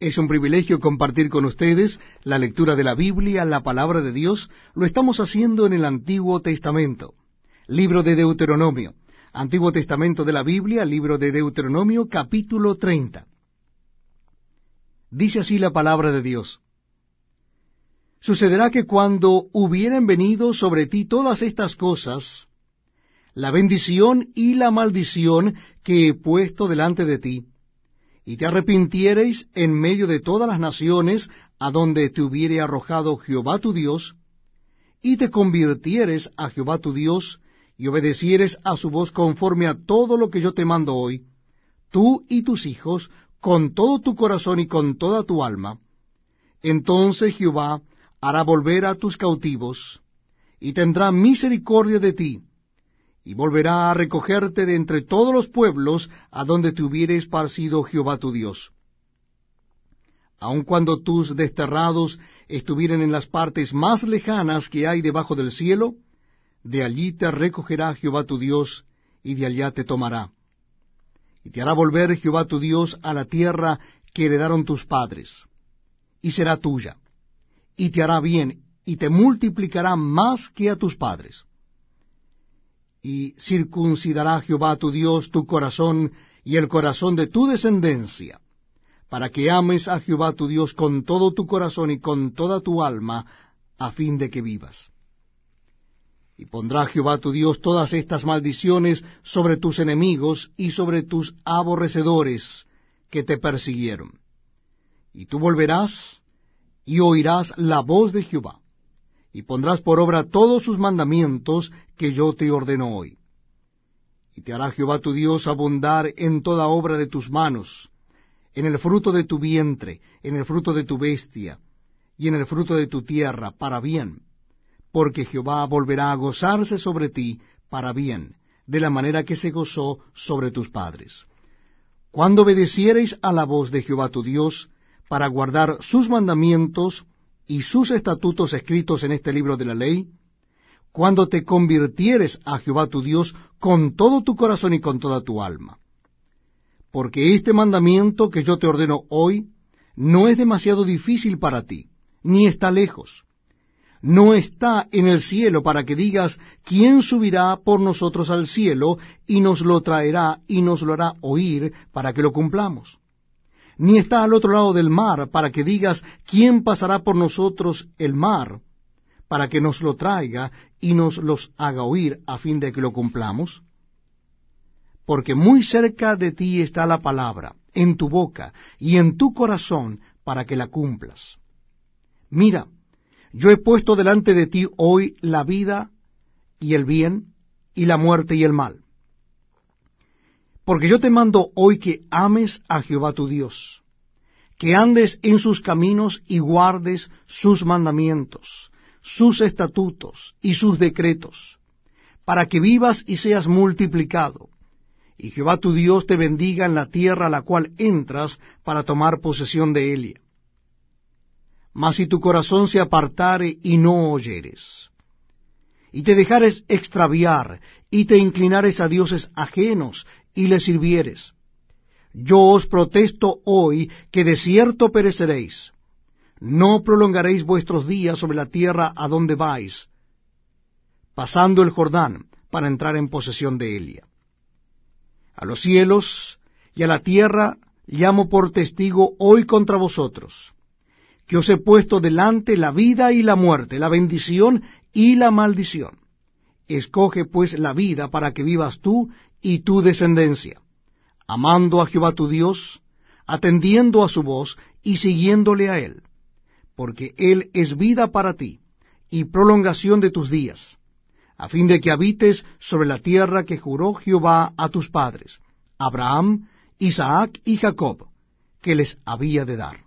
Es un privilegio compartir con ustedes la lectura de la Biblia, la palabra de Dios. Lo estamos haciendo en el Antiguo Testamento. Libro de Deuteronomio. Antiguo Testamento de la Biblia, libro de Deuteronomio, capítulo 30. Dice así la palabra de Dios. Sucederá que cuando hubieren venido sobre ti todas estas cosas, la bendición y la maldición que he puesto delante de ti, y te arrepintiereis en medio de todas las naciones a donde te hubiere arrojado Jehová tu Dios, y te convirtieres a Jehová tu Dios, y obedecieres a su voz conforme a todo lo que yo te mando hoy, tú y tus hijos, con todo tu corazón y con toda tu alma, entonces Jehová hará volver a tus cautivos, y tendrá misericordia de ti, y volverá a recogerte de entre todos los pueblos a donde te hubiere esparcido Jehová tu Dios. Aun cuando tus desterrados estuvieren en las partes más lejanas que hay debajo del cielo, de allí te recogerá Jehová tu Dios, y de allá te tomará. Y te hará volver Jehová tu Dios a la tierra que heredaron tus padres, y será tuya, y te hará bien, y te multiplicará más que a tus padres y circuncidará Jehová tu Dios tu corazón y el corazón de tu descendencia, para que ames a Jehová tu Dios con todo tu corazón y con toda tu alma, a fin de que vivas. Y pondrá Jehová tu Dios todas estas maldiciones sobre tus enemigos y sobre tus aborrecedores que te persiguieron. Y tú volverás y oirás la voz de Jehová y pondrás por obra todos sus mandamientos que yo te ordeno hoy. Y te hará Jehová tu Dios abundar en toda obra de tus manos, en el fruto de tu vientre, en el fruto de tu bestia, y en el fruto de tu tierra, para bien, porque Jehová volverá a gozarse sobre ti para bien, de la manera que se gozó sobre tus padres. Cuando obedeciereis a la voz de Jehová tu Dios, para guardar sus mandamientos, y sus estatutos escritos en este libro de la ley, cuando te convirtieres a Jehová tu Dios con todo tu corazón y con toda tu alma. Porque este mandamiento que yo te ordeno hoy no es demasiado difícil para ti, ni está lejos. No está en el cielo para que digas, ¿quién subirá por nosotros al cielo y nos lo traerá y nos lo hará oír para que lo cumplamos? Ni está al otro lado del mar, para que digas, ¿quién pasará por nosotros el mar? para que nos lo traiga y nos los haga oír a fin de que lo cumplamos? Porque muy cerca de ti está la palabra, en tu boca y en tu corazón, para que la cumplas. Mira, yo he puesto delante de ti hoy la vida y el bien, y la muerte y el mal. Porque yo te mando hoy que ames a Jehová tu Dios, que andes en sus caminos y guardes sus mandamientos, sus estatutos y sus decretos, para que vivas y seas multiplicado, y Jehová tu Dios te bendiga en la tierra a la cual entras para tomar posesión de ella. Mas si tu corazón se apartare y no oyeres, y te dejares extraviar, y te inclinares a dioses ajenos, y le sirvieres. Yo os protesto hoy que de cierto pereceréis. No prolongaréis vuestros días sobre la tierra a donde vais, pasando el Jordán para entrar en posesión de Elia. A los cielos y a la tierra llamo por testigo hoy contra vosotros, que os he puesto delante la vida y la muerte, la bendición y la maldición. Escoge pues la vida para que vivas tú y tu descendencia, amando a Jehová tu Dios, atendiendo a su voz y siguiéndole a él, porque él es vida para ti y prolongación de tus días, a fin de que habites sobre la tierra que juró Jehová a tus padres, Abraham, Isaac y Jacob, que les había de dar.